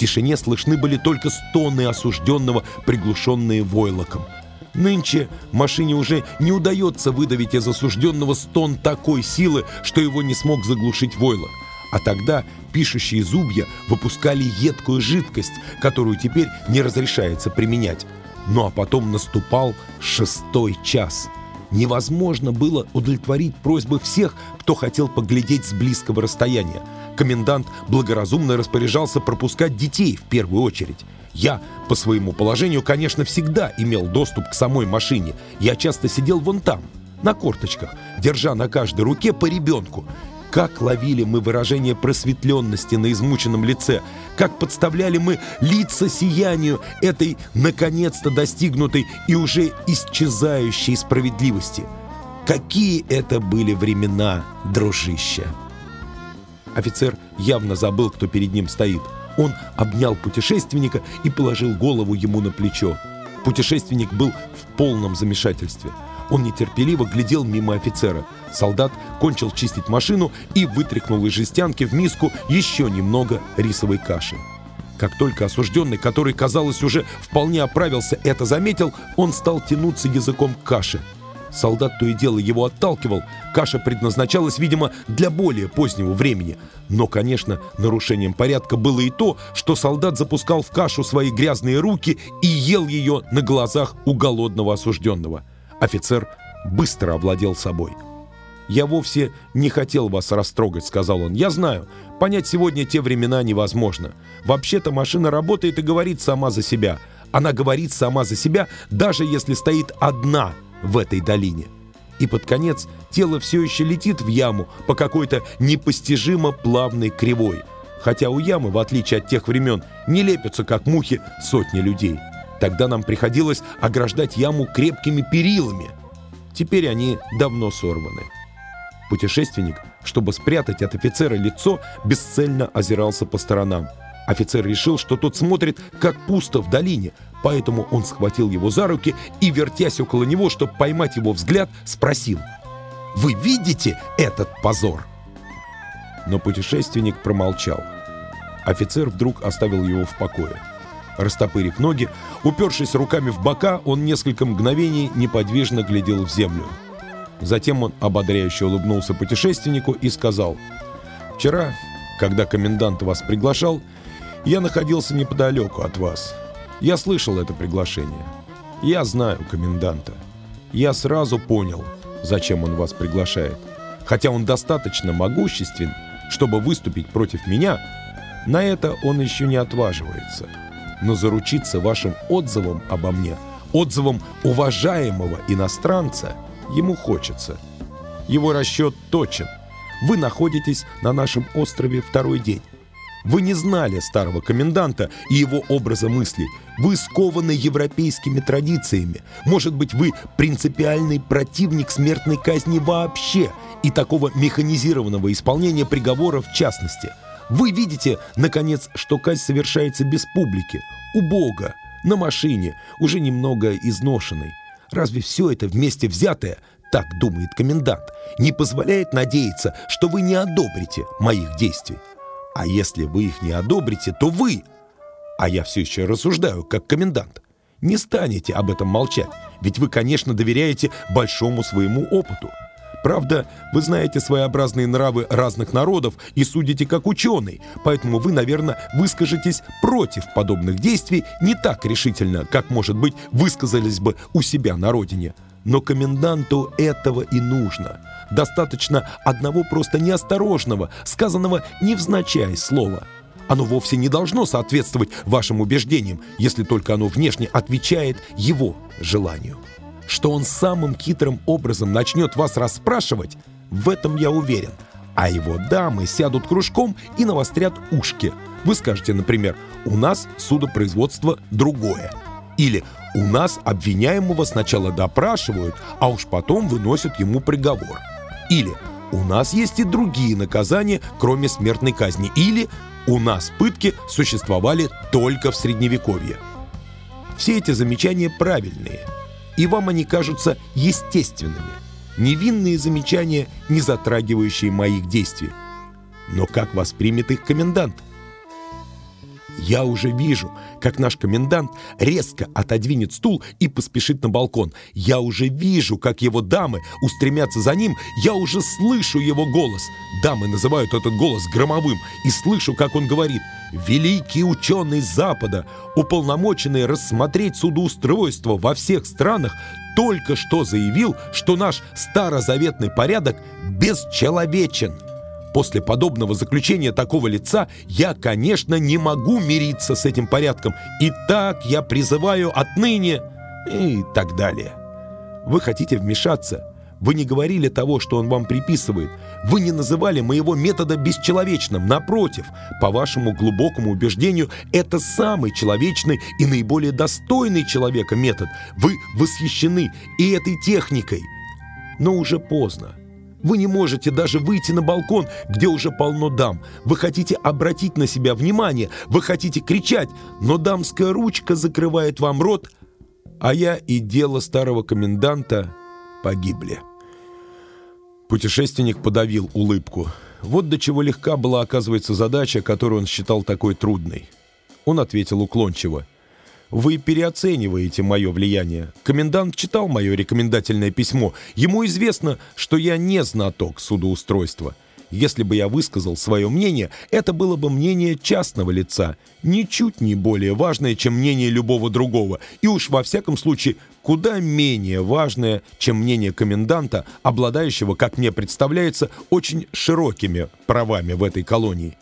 тишине слышны были только стоны осужденного, приглушенные войлоком. Нынче машине уже не удается выдавить из осужденного стон такой силы, что его не смог заглушить войлок. А тогда пишущие зубья выпускали едкую жидкость, которую теперь не разрешается применять. Ну а потом наступал шестой час. Невозможно было удовлетворить просьбы всех, кто хотел поглядеть с близкого расстояния. Комендант благоразумно распоряжался пропускать детей в первую очередь. Я, по своему положению, конечно, всегда имел доступ к самой машине. Я часто сидел вон там, на корточках, держа на каждой руке по ребенку. Как ловили мы выражение просветленности на измученном лице, как подставляли мы лица сиянию этой наконец-то достигнутой и уже исчезающей справедливости. Какие это были времена, дружище! Офицер явно забыл, кто перед ним стоит. Он обнял путешественника и положил голову ему на плечо. Путешественник был в полном замешательстве. Он нетерпеливо глядел мимо офицера. Солдат кончил чистить машину и вытряхнул из жестянки в миску еще немного рисовой каши. Как только осужденный, который, казалось, уже вполне оправился, это заметил, он стал тянуться языком к каше. Солдат то и дело его отталкивал. Каша предназначалась, видимо, для более позднего времени. Но, конечно, нарушением порядка было и то, что солдат запускал в кашу свои грязные руки и ел ее на глазах у голодного осужденного. Офицер быстро овладел собой. «Я вовсе не хотел вас растрогать», — сказал он. «Я знаю, понять сегодня те времена невозможно. Вообще-то машина работает и говорит сама за себя. Она говорит сама за себя, даже если стоит одна в этой долине». И под конец тело все еще летит в яму по какой-то непостижимо плавной кривой. Хотя у ямы, в отличие от тех времен, не лепятся, как мухи, сотни людей. Тогда нам приходилось ограждать яму крепкими перилами. Теперь они давно сорваны. Путешественник, чтобы спрятать от офицера лицо, бесцельно озирался по сторонам. Офицер решил, что тот смотрит, как пусто в долине, поэтому он схватил его за руки и, вертясь около него, чтобы поймать его взгляд, спросил «Вы видите этот позор?» Но путешественник промолчал. Офицер вдруг оставил его в покое. Растопырив ноги, упершись руками в бока, он несколько мгновений неподвижно глядел в землю. Затем он ободряюще улыбнулся путешественнику и сказал, «Вчера, когда комендант вас приглашал, я находился неподалеку от вас. Я слышал это приглашение. Я знаю коменданта. Я сразу понял, зачем он вас приглашает. Хотя он достаточно могуществен, чтобы выступить против меня, на это он еще не отваживается» но заручиться вашим отзывом обо мне, отзывом уважаемого иностранца, ему хочется. Его расчет точен. Вы находитесь на нашем острове второй день. Вы не знали старого коменданта и его образа мыслей. Вы скованы европейскими традициями. Может быть, вы принципиальный противник смертной казни вообще и такого механизированного исполнения приговора в частности – вы видите, наконец, что казнь совершается без публики, у Бога, на машине, уже немного изношенной. Разве все это вместе взятое, так думает комендант, не позволяет надеяться, что вы не одобрите моих действий? А если вы их не одобрите, то вы, а я все еще рассуждаю как комендант, не станете об этом молчать, ведь вы, конечно, доверяете большому своему опыту. Правда, вы знаете своеобразные нравы разных народов и судите как ученый, поэтому вы, наверное, выскажетесь против подобных действий не так решительно, как, может быть, высказались бы у себя на родине. Но коменданту этого и нужно. Достаточно одного просто неосторожного, сказанного невзначай слова. Оно вовсе не должно соответствовать вашим убеждениям, если только оно внешне отвечает его желанию. Что он самым хитрым образом начнет вас расспрашивать, в этом я уверен. А его дамы сядут кружком и навострят ушки. Вы скажете, например, «У нас судопроизводство другое». Или «У нас обвиняемого сначала допрашивают, а уж потом выносят ему приговор». Или «У нас есть и другие наказания, кроме смертной казни». Или «У нас пытки существовали только в Средневековье». Все эти замечания правильные – и вам они кажутся естественными. Невинные замечания, не затрагивающие моих действий. Но как воспримет их комендант? Я уже вижу, как наш комендант резко отодвинет стул и поспешит на балкон. Я уже вижу, как его дамы устремятся за ним. Я уже слышу его голос. Дамы называют этот голос громовым. И слышу, как он говорит «Великий ученый Запада, уполномоченный рассмотреть судоустройство во всех странах, только что заявил, что наш старозаветный порядок бесчеловечен». После подобного заключения такого лица я, конечно, не могу мириться с этим порядком. И так я призываю отныне и так далее. Вы хотите вмешаться? Вы не говорили того, что он вам приписывает. Вы не называли моего метода бесчеловечным. Напротив, по вашему глубокому убеждению, это самый человечный и наиболее достойный человека метод. Вы восхищены и этой техникой. Но уже поздно. Вы не можете даже выйти на балкон, где уже полно дам. Вы хотите обратить на себя внимание, вы хотите кричать, но дамская ручка закрывает вам рот, а я и дело старого коменданта погибли. Путешественник подавил улыбку. Вот до чего легка была, оказывается, задача, которую он считал такой трудной. Он ответил уклончиво. Вы переоцениваете мое влияние. Комендант читал мое рекомендательное письмо. Ему известно, что я не знаток судоустройства. Если бы я высказал свое мнение, это было бы мнение частного лица, ничуть не более важное, чем мнение любого другого, и уж во всяком случае куда менее важное, чем мнение коменданта, обладающего, как мне представляется, очень широкими правами в этой колонии.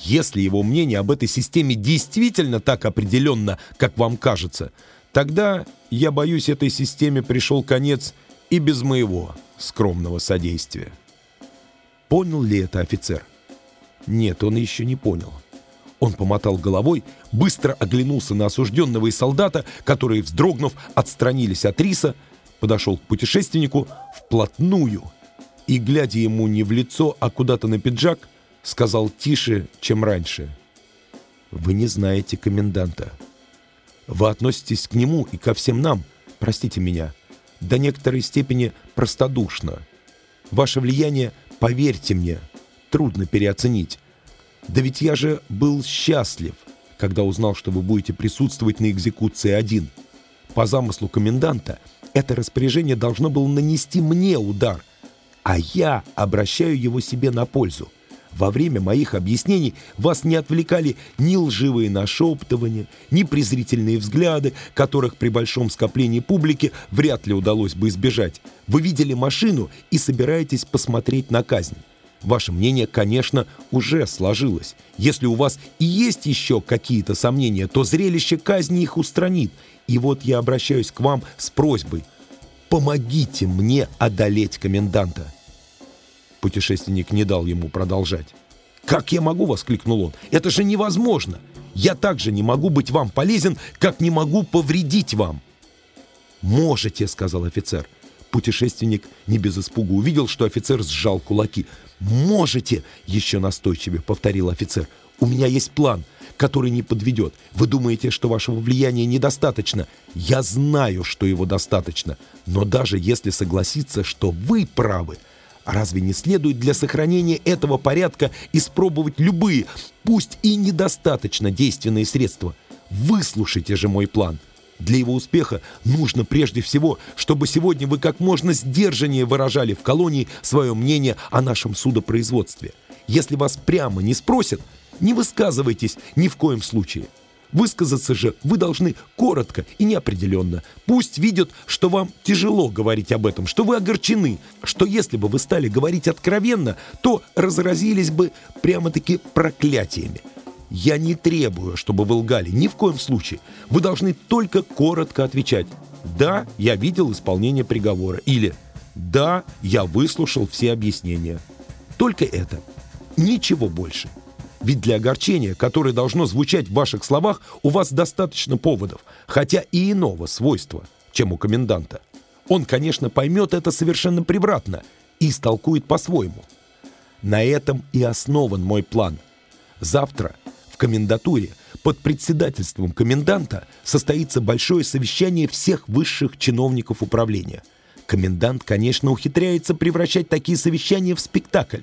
Если его мнение об этой системе действительно так определенно, как вам кажется, тогда, я боюсь, этой системе пришел конец и без моего скромного содействия. Понял ли это офицер? Нет, он еще не понял. Он помотал головой, быстро оглянулся на осужденного и солдата, которые, вздрогнув, отстранились от риса, подошел к путешественнику вплотную и, глядя ему не в лицо, а куда-то на пиджак, сказал тише, чем раньше. «Вы не знаете коменданта. Вы относитесь к нему и ко всем нам, простите меня, до некоторой степени простодушно. Ваше влияние, поверьте мне, трудно переоценить. Да ведь я же был счастлив, когда узнал, что вы будете присутствовать на экзекуции один. По замыслу коменданта, это распоряжение должно было нанести мне удар, а я обращаю его себе на пользу. Во время моих объяснений вас не отвлекали ни лживые нашептывания, ни презрительные взгляды, которых при большом скоплении публики вряд ли удалось бы избежать. Вы видели машину и собираетесь посмотреть на казнь. Ваше мнение, конечно, уже сложилось. Если у вас и есть еще какие-то сомнения, то зрелище казни их устранит. И вот я обращаюсь к вам с просьбой. Помогите мне одолеть коменданта. Путешественник не дал ему продолжать. «Как я могу?» — воскликнул он. «Это же невозможно! Я также не могу быть вам полезен, как не могу повредить вам!» «Можете!» — сказал офицер. Путешественник не без испуга увидел, что офицер сжал кулаки. «Можете!» — еще настойчивее повторил офицер. «У меня есть план, который не подведет. Вы думаете, что вашего влияния недостаточно? Я знаю, что его достаточно. Но даже если согласиться, что вы правы, — Разве не следует для сохранения этого порядка испробовать любые, пусть и недостаточно действенные средства? Выслушайте же мой план. Для его успеха нужно прежде всего, чтобы сегодня вы как можно сдержаннее выражали в колонии свое мнение о нашем судопроизводстве. Если вас прямо не спросят, не высказывайтесь ни в коем случае. Высказаться же вы должны коротко и неопределенно. Пусть видят, что вам тяжело говорить об этом, что вы огорчены, что если бы вы стали говорить откровенно, то разразились бы прямо-таки проклятиями. Я не требую, чтобы вы лгали, ни в коем случае. Вы должны только коротко отвечать. Да, я видел исполнение приговора. Или да, я выслушал все объяснения. Только это. Ничего больше. Ведь для огорчения, которое должно звучать в ваших словах, у вас достаточно поводов, хотя и иного свойства, чем у коменданта. Он, конечно, поймет это совершенно превратно и истолкует по-своему. На этом и основан мой план. Завтра в комендатуре под председательством коменданта состоится большое совещание всех высших чиновников управления. Комендант, конечно, ухитряется превращать такие совещания в спектакль.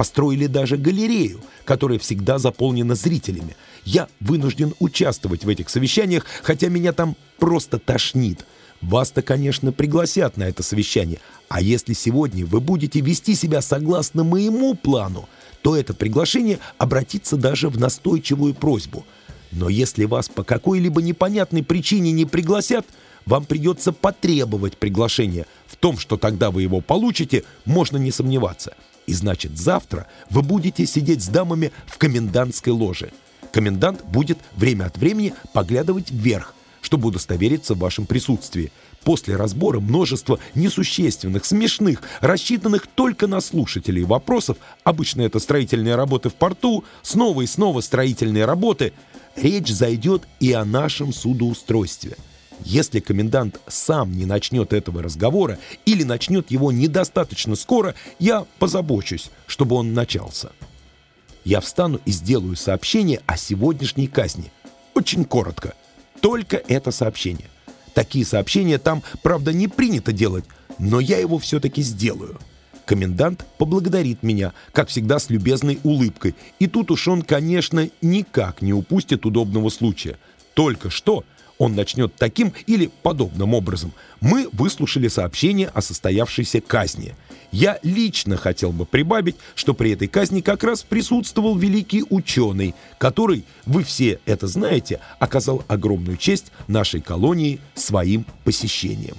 Построили даже галерею, которая всегда заполнена зрителями. Я вынужден участвовать в этих совещаниях, хотя меня там просто тошнит. Вас-то, конечно, пригласят на это совещание, а если сегодня вы будете вести себя согласно моему плану, то это приглашение обратится даже в настойчивую просьбу. Но если вас по какой-либо непонятной причине не пригласят, вам придется потребовать приглашения. В том, что тогда вы его получите, можно не сомневаться. И значит, завтра вы будете сидеть с дамами в комендантской ложе. Комендант будет время от времени поглядывать вверх, чтобы удостовериться в вашем присутствии. После разбора множества несущественных, смешных, рассчитанных только на слушателей вопросов, обычно это строительные работы в порту, снова и снова строительные работы, речь зайдет и о нашем судоустройстве. Если комендант сам не начнет этого разговора или начнет его недостаточно скоро, я позабочусь, чтобы он начался. Я встану и сделаю сообщение о сегодняшней казни. Очень коротко. Только это сообщение. Такие сообщения там, правда, не принято делать, но я его все-таки сделаю. Комендант поблагодарит меня, как всегда, с любезной улыбкой. И тут уж он, конечно, никак не упустит удобного случая. Только что он начнет таким или подобным образом. Мы выслушали сообщение о состоявшейся казни. Я лично хотел бы прибавить, что при этой казни как раз присутствовал великий ученый, который, вы все это знаете, оказал огромную честь нашей колонии своим посещением.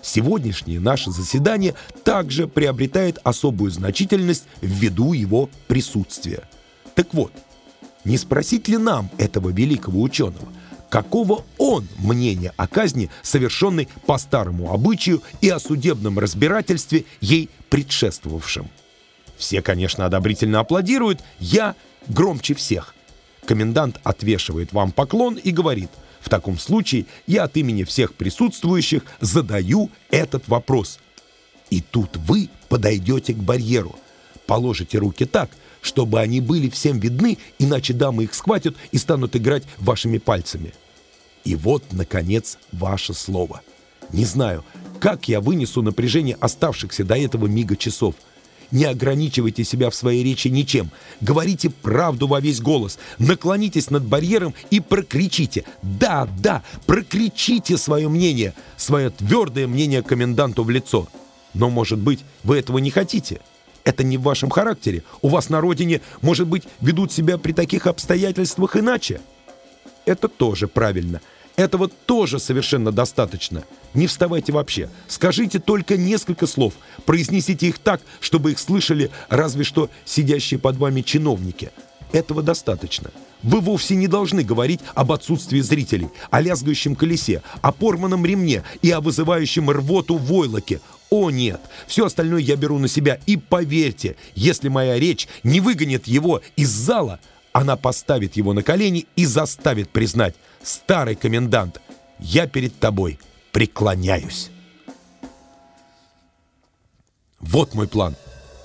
Сегодняшнее наше заседание также приобретает особую значительность ввиду его присутствия. Так вот, не спросить ли нам этого великого ученого – какого он мнения о казни, совершенной по старому обычаю и о судебном разбирательстве ей предшествовавшем. Все, конечно, одобрительно аплодируют, я громче всех. Комендант отвешивает вам поклон и говорит, в таком случае я от имени всех присутствующих задаю этот вопрос. И тут вы подойдете к барьеру, положите руки так, чтобы они были всем видны, иначе дамы их схватят и станут играть вашими пальцами. И вот, наконец, ваше слово. Не знаю, как я вынесу напряжение оставшихся до этого мига часов. Не ограничивайте себя в своей речи ничем. Говорите правду во весь голос. Наклонитесь над барьером и прокричите. Да, да, прокричите свое мнение, свое твердое мнение коменданту в лицо. Но, может быть, вы этого не хотите. Это не в вашем характере. У вас на родине, может быть, ведут себя при таких обстоятельствах иначе. Это тоже правильно. Этого тоже совершенно достаточно. Не вставайте вообще. Скажите только несколько слов. Произнесите их так, чтобы их слышали разве что сидящие под вами чиновники. Этого достаточно. Вы вовсе не должны говорить об отсутствии зрителей, о лязгающем колесе, о порванном ремне и о вызывающем рвоту войлоке. О нет, все остальное я беру на себя. И поверьте, если моя речь не выгонит его из зала, она поставит его на колени и заставит признать, старый комендант, я перед тобой преклоняюсь. Вот мой план.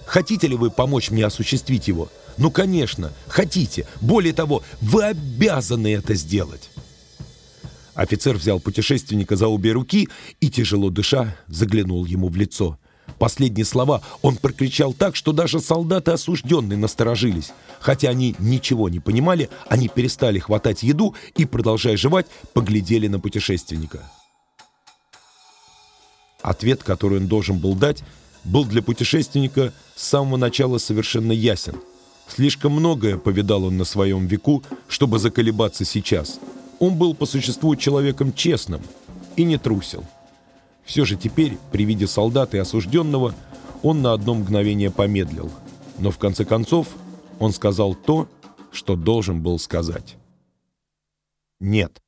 Хотите ли вы помочь мне осуществить его? Ну, конечно, хотите. Более того, вы обязаны это сделать. Офицер взял путешественника за обе руки и, тяжело дыша, заглянул ему в лицо – Последние слова он прокричал так, что даже солдаты осужденные насторожились. Хотя они ничего не понимали, они перестали хватать еду и, продолжая жевать, поглядели на путешественника. Ответ, который он должен был дать, был для путешественника с самого начала совершенно ясен. Слишком многое повидал он на своем веку, чтобы заколебаться сейчас. Он был по существу человеком честным и не трусил. Все же теперь, при виде солдата и осужденного, он на одно мгновение помедлил. Но в конце концов он сказал то, что должен был сказать. «Нет».